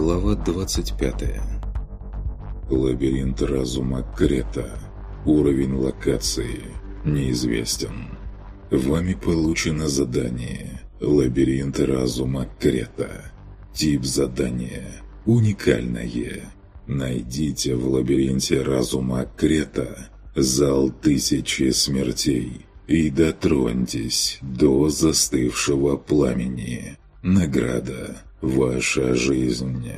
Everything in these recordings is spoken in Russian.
Глава 25 Лабиринт разума Крета. Уровень локации неизвестен. Вами получено задание «Лабиринт разума Крета». Тип задания уникальное. Найдите в лабиринте разума Крета зал тысячи смертей и дотроньтесь до застывшего пламени. Награда «Ваша жизнь».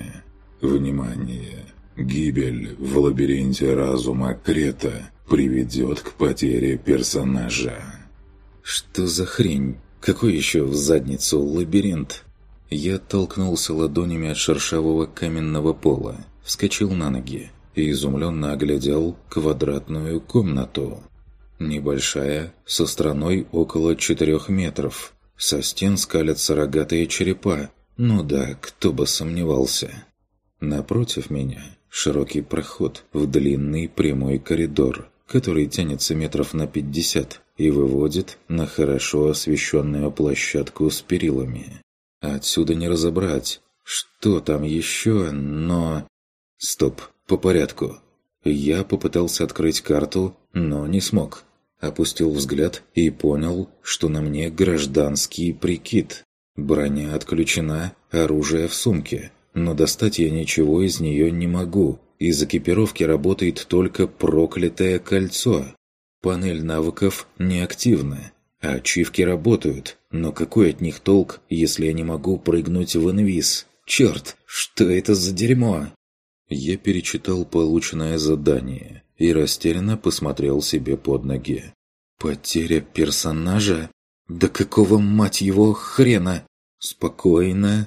Внимание! Гибель в лабиринте разума Крета приведет к потере персонажа. Что за хрень? Какой еще в задницу лабиринт? Я толкнулся ладонями от шершавого каменного пола, вскочил на ноги и изумленно оглядел квадратную комнату. Небольшая, со стороной около четырех метров. Со стен скалятся рогатые черепа. Ну да, кто бы сомневался. Напротив меня широкий проход в длинный прямой коридор, который тянется метров на пятьдесят и выводит на хорошо освещенную площадку с перилами. Отсюда не разобрать, что там еще, но... Стоп, по порядку. Я попытался открыть карту, но не смог. Опустил взгляд и понял, что на мне гражданский прикид. Броня отключена, оружие в сумке – но достать я ничего из нее не могу. Из экипировки работает только проклятое кольцо. Панель навыков неактивна. А ачивки работают, но какой от них толк, если я не могу прыгнуть в инвиз? Черт, что это за дерьмо? Я перечитал полученное задание и растерянно посмотрел себе под ноги. Потеря персонажа? Да какого, мать его, хрена? Спокойно,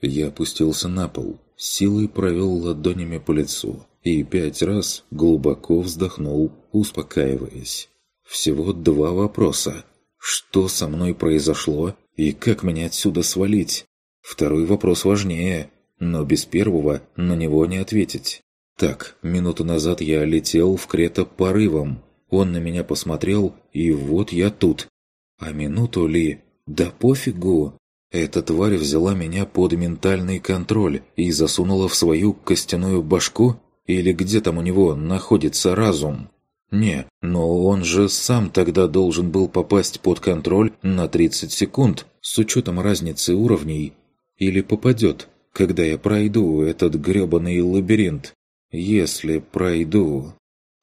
я опустился на пол, силой провел ладонями по лицу и пять раз глубоко вздохнул, успокаиваясь. Всего два вопроса. Что со мной произошло и как меня отсюда свалить? Второй вопрос важнее, но без первого на него не ответить. Так, минуту назад я летел в Крета порывом. Он на меня посмотрел, и вот я тут. А минуту ли? Да пофигу. Эта тварь взяла меня под ментальный контроль и засунула в свою костяную башку? Или где там у него находится разум? Не, но он же сам тогда должен был попасть под контроль на 30 секунд, с учетом разницы уровней. Или попадет, когда я пройду этот грёбаный лабиринт. Если пройду...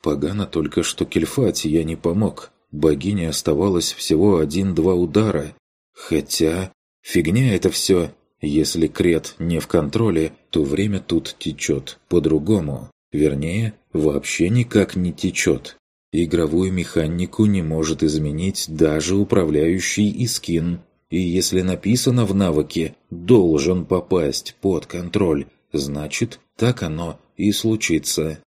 Погано только, что Кельфати я не помог. Богине оставалось всего один-два удара. Хотя... Фигня это все. Если крет не в контроле, то время тут течет по-другому. Вернее, вообще никак не течет. Игровую механику не может изменить даже управляющий Искин. И если написано в навыке «должен попасть под контроль», значит, так оно и случится.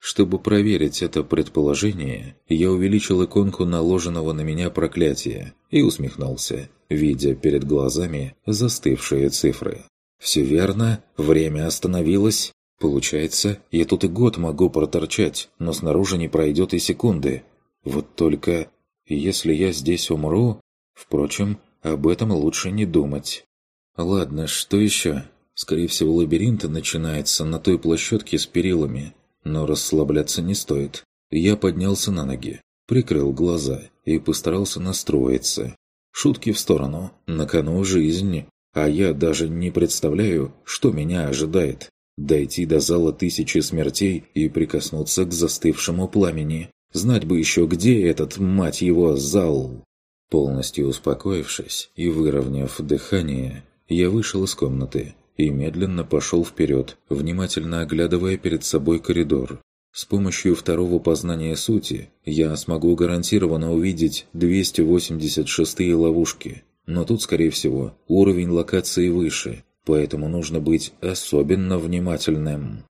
Чтобы проверить это предположение, я увеличил иконку наложенного на меня проклятия и усмехнулся видя перед глазами застывшие цифры. «Все верно, время остановилось. Получается, я тут и год могу проторчать, но снаружи не пройдет и секунды. Вот только, если я здесь умру... Впрочем, об этом лучше не думать. Ладно, что еще? Скорее всего, лабиринт начинается на той площадке с перилами, но расслабляться не стоит. Я поднялся на ноги, прикрыл глаза и постарался настроиться. Шутки в сторону. На кону жизнь. А я даже не представляю, что меня ожидает. Дойти до зала тысячи смертей и прикоснуться к застывшему пламени. Знать бы еще, где этот, мать его, зал. Полностью успокоившись и выровняв дыхание, я вышел из комнаты и медленно пошел вперед, внимательно оглядывая перед собой коридор. С помощью второго познания сути я смогу гарантированно увидеть 286-е ловушки, но тут, скорее всего, уровень локации выше, поэтому нужно быть особенно внимательным.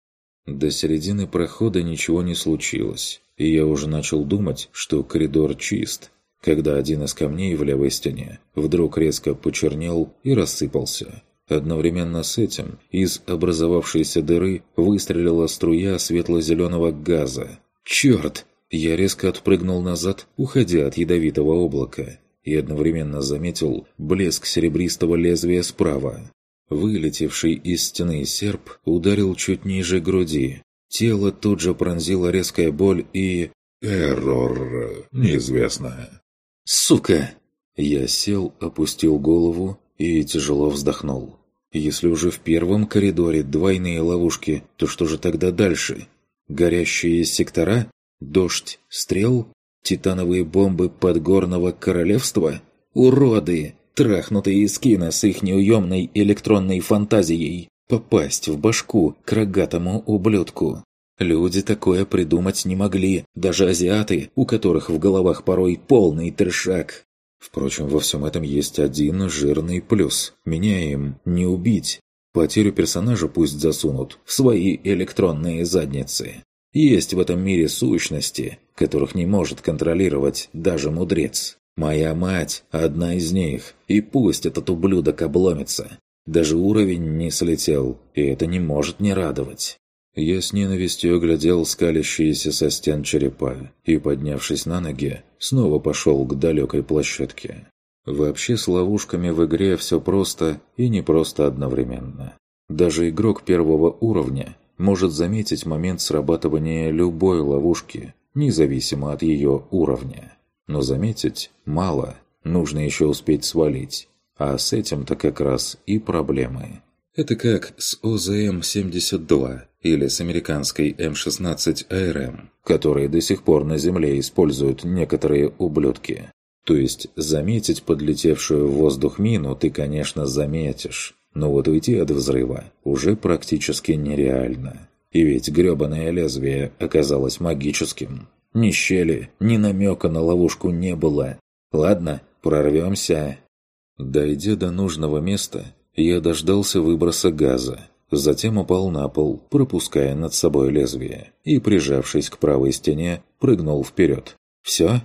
До середины прохода ничего не случилось, и я уже начал думать, что коридор чист, когда один из камней в левой стене вдруг резко почернел и рассыпался. Одновременно с этим из образовавшейся дыры выстрелила струя светло-зеленого газа. «Черт!» Я резко отпрыгнул назад, уходя от ядовитого облака, и одновременно заметил блеск серебристого лезвия справа. Вылетевший из стены серп ударил чуть ниже груди. Тело тут же пронзила резкая боль и... «Эррор. Неизвестно». «Сука!» Я сел, опустил голову и тяжело вздохнул. Если уже в первом коридоре двойные ловушки, то что же тогда дальше? Горящие сектора? Дождь стрел? Титановые бомбы подгорного королевства? Уроды! Трахнутые из кино с их неуемной электронной фантазией. Попасть в башку к рогатому ублюдку. Люди такое придумать не могли, даже азиаты, у которых в головах порой полный трешак. Впрочем, во всем этом есть один жирный плюс. Меня им не убить. Потерю персонажа пусть засунут в свои электронные задницы. Есть в этом мире сущности, которых не может контролировать даже мудрец. Моя мать – одна из них, и пусть этот ублюдок обломится. Даже уровень не слетел, и это не может не радовать. Я с ненавистью оглядел скалящиеся со стен черепа и, поднявшись на ноги, снова пошел к далекой площадке. Вообще с ловушками в игре все просто и не просто одновременно. Даже игрок первого уровня может заметить момент срабатывания любой ловушки, независимо от ее уровня. Но заметить мало, нужно еще успеть свалить. А с этим-то как раз и проблемы. Это как с ОЗМ-72 или с американской М-16АРМ, которые до сих пор на Земле используют некоторые ублюдки. То есть заметить подлетевшую в воздух мину ты, конечно, заметишь, но вот уйти от взрыва уже практически нереально. И ведь грёбаное лезвие оказалось магическим. Ни щели, ни намека на ловушку не было. Ладно, прорвемся. Дойдя до нужного места, я дождался выброса газа, затем упал на пол, пропуская над собой лезвие, и, прижавшись к правой стене, прыгнул вперед. «Все?»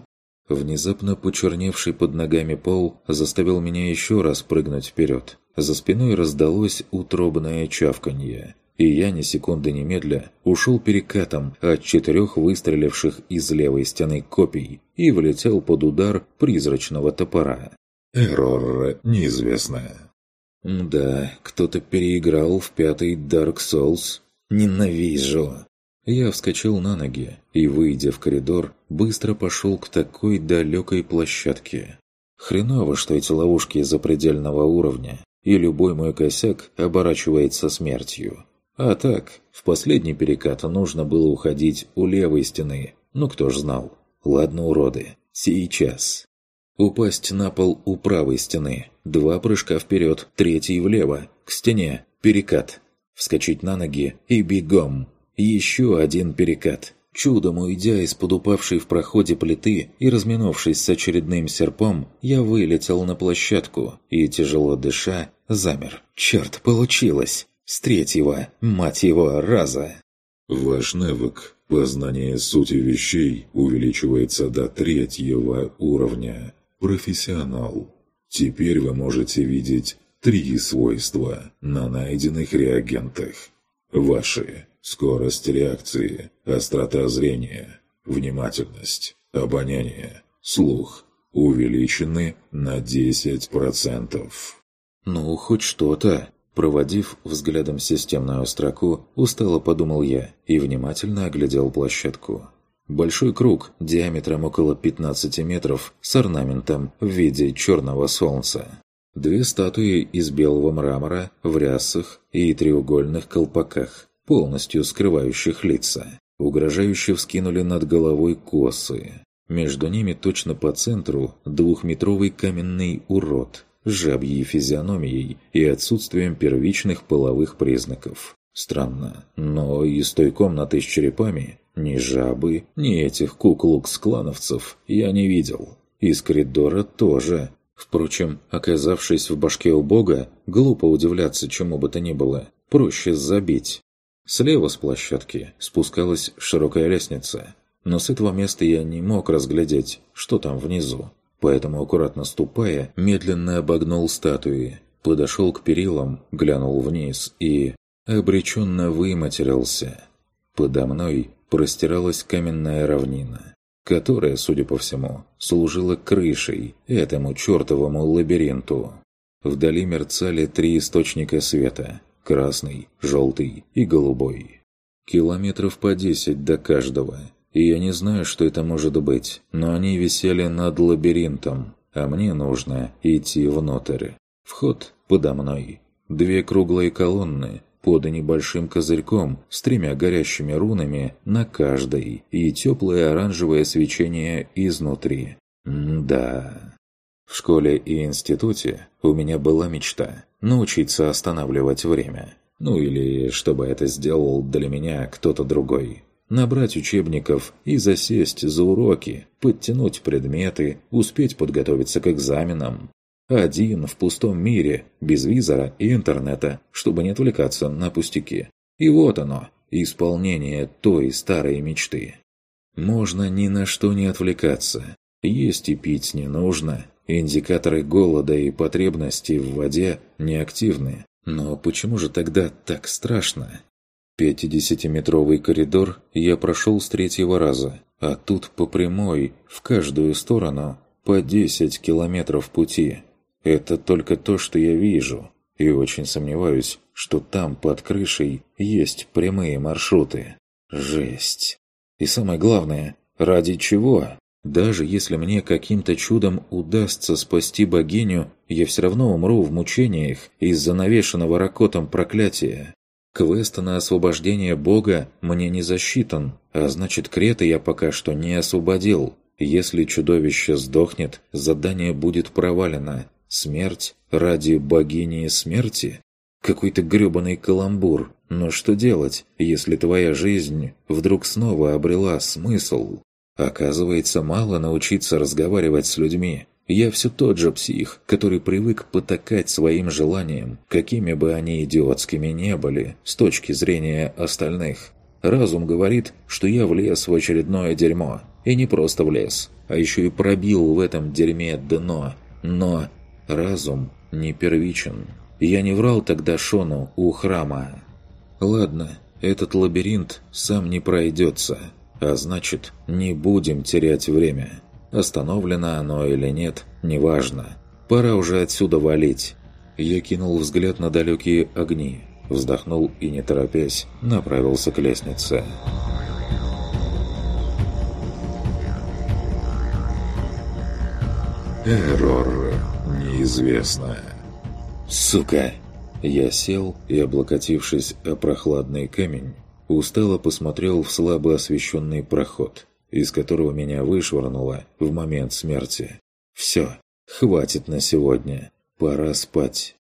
Внезапно почерневший под ногами пол заставил меня еще раз прыгнуть вперед. За спиной раздалось утробное чавканье, и я ни секунды немедля ушел перекатом от четырех выстреливших из левой стены копий и влетел под удар призрачного топора. «Эррор неизвестно». Да, кто-то переиграл в пятый Dark Souls. Ненавижу. Я вскочил на ноги и, выйдя в коридор, быстро пошел к такой далекой площадке. Хреново, что эти ловушки запредельного уровня, и любой мой косяк оборачивается смертью. А так, в последний перекат нужно было уходить у левой стены, ну кто ж знал. Ладно, уроды, сейчас. Упасть на пол у правой стены. Два прыжка вперед, третий влево, к стене, перекат. Вскочить на ноги и бегом. Еще один перекат. Чудом уйдя из-под упавшей в проходе плиты и разминувшись с очередным серпом, я вылетел на площадку и, тяжело дыша, замер. Черт, получилось! С третьего, мать его, раза! Ваш навык познания сути вещей увеличивается до третьего уровня. Профессионал. Теперь вы можете видеть три свойства на найденных реагентах. Ваши. Скорость реакции, острота зрения, внимательность, обоняние, слух увеличены на 10%. Ну, хоть что-то. Проводив взглядом системную строку, устало подумал я и внимательно оглядел площадку. Большой круг диаметром около 15 метров с орнаментом в виде черного солнца. Две статуи из белого мрамора в рясах и треугольных колпаках, полностью скрывающих лица, угрожающе вскинули над головой косы. Между ними точно по центру двухметровый каменный урод с жабьей физиономией и отсутствием первичных половых признаков. Странно, но из той комнаты с черепами ни жабы, ни этих куклукс-клановцев я не видел. Из коридора тоже. Впрочем, оказавшись в башке у бога, глупо удивляться чему бы то ни было. Проще забить. Слева с площадки спускалась широкая лестница. Но с этого места я не мог разглядеть, что там внизу. Поэтому, аккуратно ступая, медленно обогнул статуи, подошел к перилам, глянул вниз и... обреченно выматерился. Подо мной простиралась каменная равнина, которая, судя по всему, служила крышей этому чертовому лабиринту. Вдали мерцали три источника света – красный, желтый и голубой. Километров по десять до каждого. И я не знаю, что это может быть, но они висели над лабиринтом, а мне нужно идти внутрь. Вход подо мной. Две круглые колонны под небольшим козырьком с тремя горящими рунами на каждой и теплое оранжевое свечение изнутри. Да. В школе и институте у меня была мечта – научиться останавливать время. Ну или чтобы это сделал для меня кто-то другой. Набрать учебников и засесть за уроки, подтянуть предметы, успеть подготовиться к экзаменам. Один в пустом мире, без визора и интернета, чтобы не отвлекаться на пустяки. И вот оно, исполнение той старой мечты. Можно ни на что не отвлекаться. Есть и пить не нужно, Индикаторы голода и потребности в воде неактивны. Но почему же тогда так страшно? Пятидесятиметровый коридор я прошел с третьего раза, а тут по прямой, в каждую сторону, по 10 километров пути. Это только то, что я вижу, и очень сомневаюсь, что там под крышей есть прямые маршруты. Жесть. И самое главное, ради чего? Даже если мне каким-то чудом удастся спасти богиню, я все равно умру в мучениях из-за навешанного ракотом проклятия. Квест на освобождение бога мне не засчитан, а значит Крета я пока что не освободил. Если чудовище сдохнет, задание будет провалено. Смерть ради богини смерти? Какой-то грёбаный каламбур. Но что делать, если твоя жизнь вдруг снова обрела смысл? Оказывается, мало научиться разговаривать с людьми. Я все тот же псих, который привык потакать своим желаниям, какими бы они идиотскими не были, с точки зрения остальных. Разум говорит, что я влез в очередное дерьмо. И не просто влез, а еще и пробил в этом дерьме дно. Но разум не первичен. Я не врал тогда Шону у храма. Ладно, этот лабиринт сам не пройдется. А значит, не будем терять время. Остановлено оно или нет, неважно. Пора уже отсюда валить. Я кинул взгляд на далекие огни, вздохнул и, не торопясь, направился к лестнице. Эррор. Неизвестно. Сука! Я сел и, облокотившись о прохладный камень, Устало посмотрел в слабо освещенный проход, из которого меня вышвырнуло в момент смерти. «Все, хватит на сегодня, пора спать».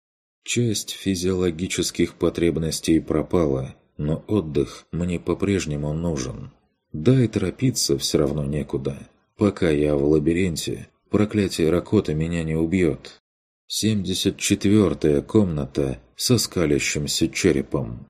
Часть физиологических потребностей пропала, но отдых мне по-прежнему нужен. Да и торопиться все равно некуда. Пока я в лабиринте, проклятие Ракота меня не убьет. 74-я комната со скалящимся черепом.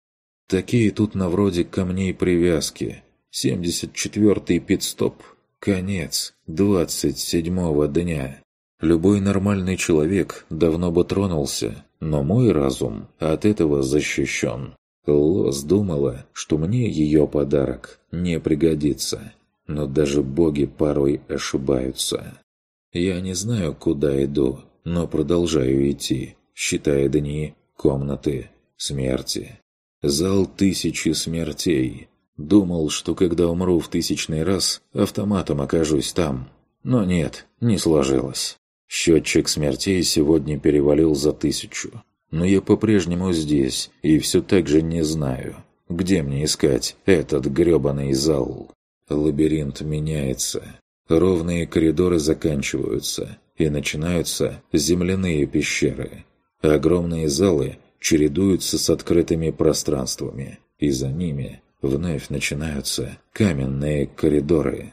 Такие тут на вроде камней привязки. 74-й пидстоп. Конец 27-го дня. Любой нормальный человек давно бы тронулся, но мой разум от этого защищен. Лос думала, что мне ее подарок не пригодится. Но даже боги порой ошибаются. Я не знаю, куда иду, но продолжаю идти, считая дни, комнаты, смерти. Зал тысячи смертей. Думал, что когда умру в тысячный раз, автоматом окажусь там. Но нет, не сложилось. Счетчик смертей сегодня перевалил за тысячу. Но я по-прежнему здесь и все так же не знаю, где мне искать этот грёбаный зал. Лабиринт меняется. Ровные коридоры заканчиваются, и начинаются земляные пещеры. Огромные залы чередуются с открытыми пространствами, и за ними вновь начинаются каменные коридоры.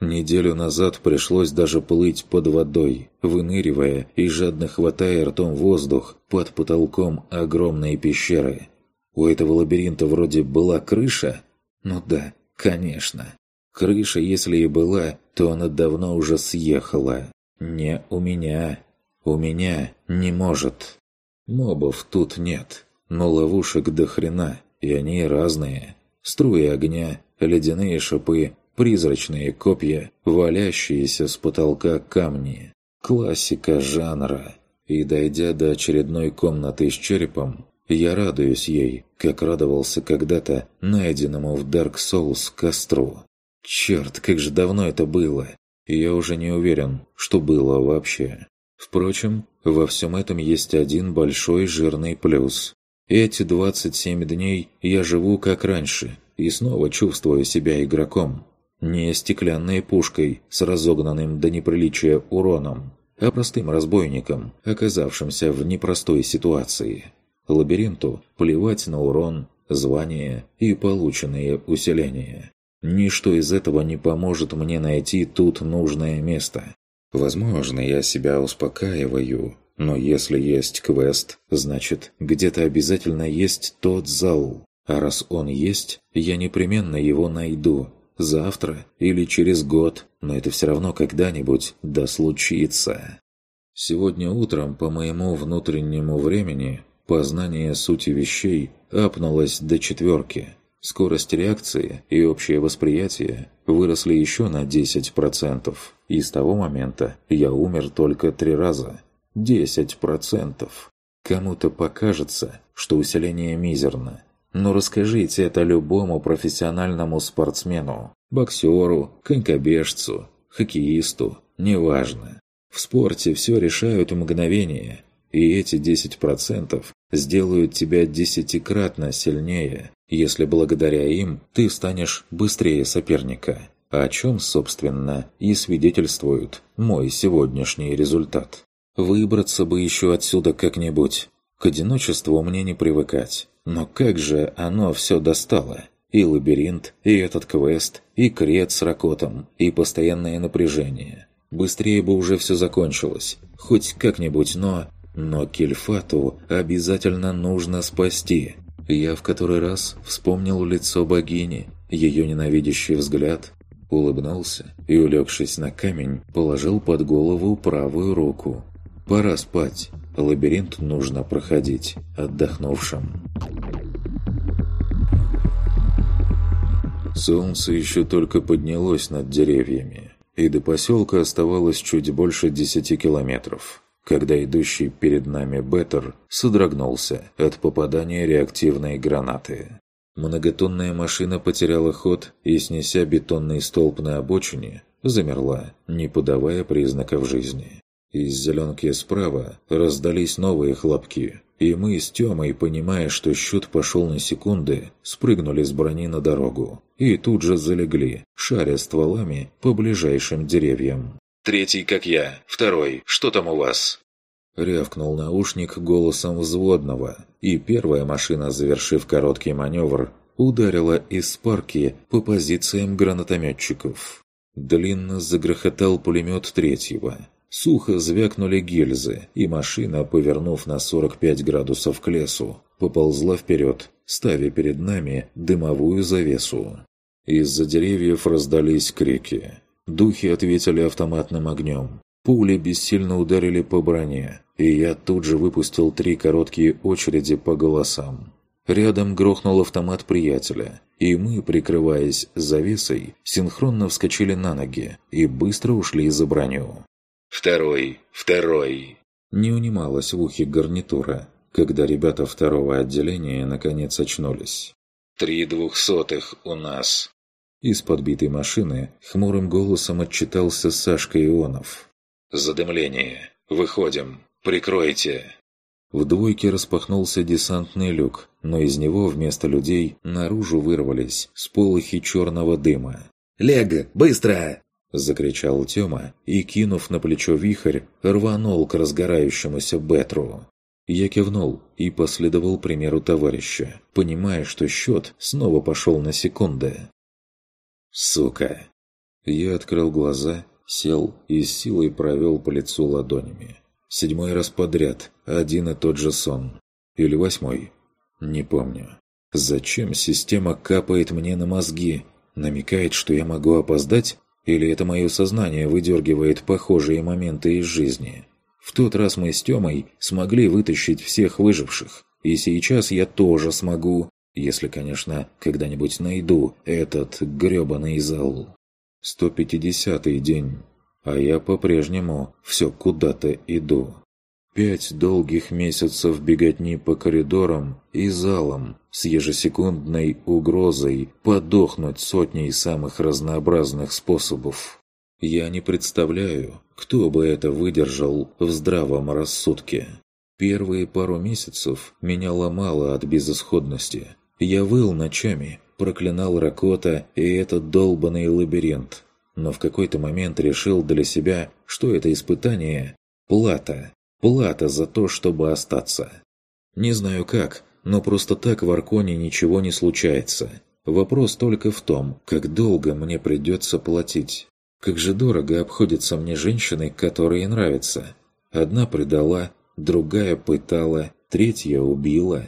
Неделю назад пришлось даже плыть под водой, выныривая и жадно хватая ртом воздух под потолком огромной пещеры. У этого лабиринта вроде была крыша? Ну да, конечно. Крыша, если и была, то она давно уже съехала. Не у меня. У меня не может. Мобов тут нет, но ловушек до хрена, и они разные. Струи огня, ледяные шипы, призрачные копья, валящиеся с потолка камни. Классика жанра. И дойдя до очередной комнаты с черепом, я радуюсь ей, как радовался когда-то найденному в Dark Souls костру. Черт, как же давно это было! И я уже не уверен, что было вообще. Впрочем, во всем этом есть один большой жирный плюс. Эти 27 дней я живу как раньше и снова чувствую себя игроком. Не стеклянной пушкой с разогнанным до неприличия уроном, а простым разбойником, оказавшимся в непростой ситуации. Лабиринту плевать на урон, звание и полученные усиления. Ничто из этого не поможет мне найти тут нужное место. Возможно, я себя успокаиваю, но если есть квест, значит, где-то обязательно есть тот зал. А раз он есть, я непременно его найду. Завтра или через год, но это все равно когда-нибудь да случится. Сегодня утром по моему внутреннему времени познание сути вещей апнулось до четверки. Скорость реакции и общее восприятие выросли еще на 10%. И с того момента я умер только три раза. 10%. Кому-то покажется, что усиление мизерно. Но расскажите это любому профессиональному спортсмену, боксеру, конькобежцу, хоккеисту, неважно. В спорте все решают мгновения, и эти 10% сделают тебя десятикратно сильнее, если благодаря им ты станешь быстрее соперника, о чем, собственно, и свидетельствует мой сегодняшний результат. Выбраться бы еще отсюда как-нибудь. К одиночеству мне не привыкать. Но как же оно все достало? И лабиринт, и этот квест, и крет с ракотом, и постоянное напряжение. Быстрее бы уже все закончилось. Хоть как-нибудь, но... Но Кельфату обязательно нужно спасти. Я в который раз вспомнил лицо богини, ее ненавидящий взгляд, улыбнулся и, улегшись на камень, положил под голову правую руку. «Пора спать. Лабиринт нужно проходить отдохнувшим». Солнце еще только поднялось над деревьями, и до поселка оставалось чуть больше десяти километров, когда идущий перед нами Беттер содрогнулся от попадания реактивной гранаты. Многотонная машина потеряла ход и, снеся бетонный столб на обочине, замерла, не подавая признаков жизни. Из зеленки справа раздались новые хлопки, и мы с Тёмой, понимая, что счет пошел на секунды, спрыгнули с брони на дорогу и тут же залегли, шаря стволами по ближайшим деревьям. «Третий, как я. Второй. Что там у вас?» Рявкнул наушник голосом взводного, и первая машина, завершив короткий маневр, ударила из парки по позициям гранатометчиков. Длинно загрохотал пулемет третьего, Сухо звякнули гильзы, и машина, повернув на 45 градусов к лесу, поползла вперед, ставя перед нами дымовую завесу. Из-за деревьев раздались крики. Духи ответили автоматным огнем. Пули бессильно ударили по броне, и я тут же выпустил три короткие очереди по голосам. Рядом грохнул автомат приятеля, и мы, прикрываясь завесой, синхронно вскочили на ноги и быстро ушли за броню. Второй, второй. Не унималась в ухе гарнитура, когда ребята второго отделения наконец очнулись. «Три двухсотых у нас!» Из подбитой машины хмурым голосом отчитался Сашка Ионов. «Задымление. Выходим. Прикройте!» В двойке распахнулся десантный люк, но из него вместо людей наружу вырвались сполохи черного дыма. «Лег, быстро!» Закричал Тёма и, кинув на плечо вихрь, рванул к разгорающемуся Бетру. Я кивнул и последовал примеру товарища, понимая, что счет снова пошел на секунды. «Сука!» Я открыл глаза, сел и с силой провел по лицу ладонями. Седьмой раз подряд, один и тот же сон. Или восьмой. Не помню. Зачем система капает мне на мозги? Намекает, что я могу опоздать? Или это мое сознание выдергивает похожие моменты из жизни? В тот раз мы с Тёмой смогли вытащить всех выживших. И сейчас я тоже смогу, если, конечно, когда-нибудь найду этот грёбаный зал. 150-й день, а я по-прежнему все куда-то иду. Пять долгих месяцев беготни по коридорам и залам с ежесекундной угрозой подохнуть сотней самых разнообразных способов. Я не представляю, кто бы это выдержал в здравом рассудке. Первые пару месяцев меня ломало от безысходности. Я выл ночами, проклинал Ракота и этот долбанный лабиринт. Но в какой-то момент решил для себя, что это испытание – плата. Плата за то, чтобы остаться. Не знаю как, но просто так в Арконе ничего не случается. Вопрос только в том, как долго мне придется платить. Как же дорого обходятся мне женщины, которые нравятся. Одна предала, другая пытала, третья убила.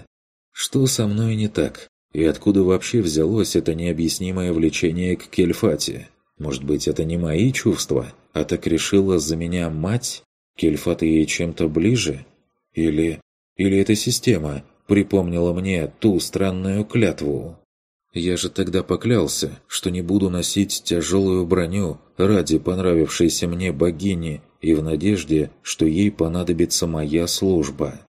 Что со мной не так? И откуда вообще взялось это необъяснимое влечение к Кельфате? Может быть, это не мои чувства, а так решила за меня мать? Кельфата ей чем-то ближе? Или... Или эта система припомнила мне ту странную клятву? Я же тогда поклялся, что не буду носить тяжелую броню ради понравившейся мне богини и в надежде, что ей понадобится моя служба.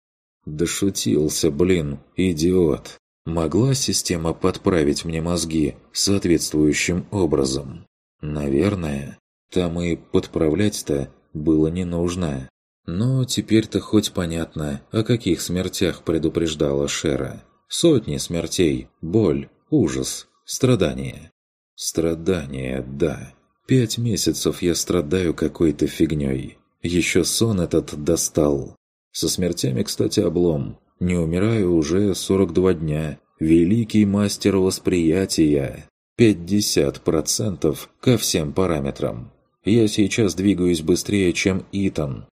Дошутился, блин, идиот. Могла система подправить мне мозги соответствующим образом? Наверное. Там и подправлять-то было не нужно. Но теперь-то хоть понятно, о каких смертях предупреждала Шера. Сотни смертей, боль, Ужас, страдание. Страдание, да. Пять месяцев я страдаю какой-то фигней. Еще сон этот достал. Со смертями, кстати, облом. Не умираю уже 42 дня. Великий мастер восприятия. 50% ко всем параметрам. Я сейчас двигаюсь быстрее, чем Итан.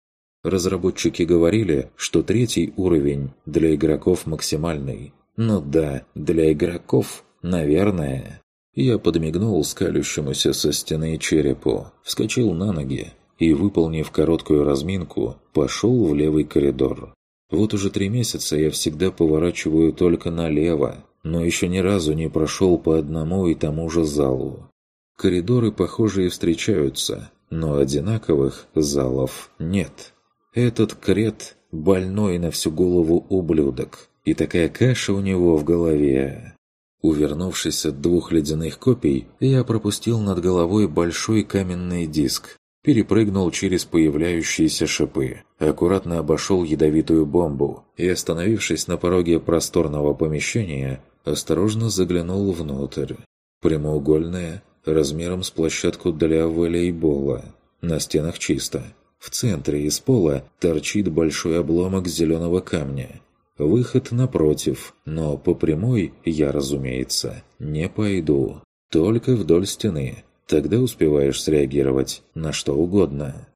Разработчики говорили, что третий уровень для игроков максимальный. Ну да, для игроков «Наверное». Я подмигнул скалющемуся со стены черепу, вскочил на ноги и, выполнив короткую разминку, пошел в левый коридор. Вот уже три месяца я всегда поворачиваю только налево, но еще ни разу не прошел по одному и тому же залу. Коридоры похожие встречаются, но одинаковых залов нет. Этот крет – больной на всю голову ублюдок, и такая каша у него в голове. Увернувшись от двух ледяных копий, я пропустил над головой большой каменный диск, перепрыгнул через появляющиеся шипы, аккуратно обошел ядовитую бомбу и, остановившись на пороге просторного помещения, осторожно заглянул внутрь. Прямоугольное, размером с площадку для волейбола. На стенах чисто. В центре из пола торчит большой обломок зеленого камня. Выход напротив, но по прямой я, разумеется, не пойду. Только вдоль стены. Тогда успеваешь среагировать на что угодно.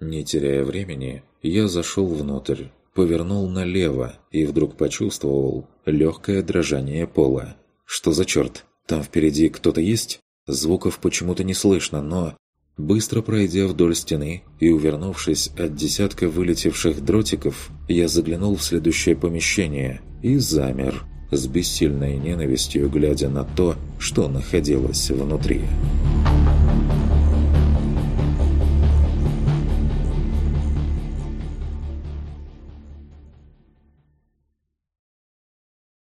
Не теряя времени, я зашел внутрь, повернул налево и вдруг почувствовал легкое дрожание пола. Что за черт? Там впереди кто-то есть? Звуков почему-то не слышно, но Быстро пройдя вдоль стены и увернувшись от десятка вылетевших дротиков, я заглянул в следующее помещение и замер, с бессильной ненавистью глядя на то, что находилось внутри.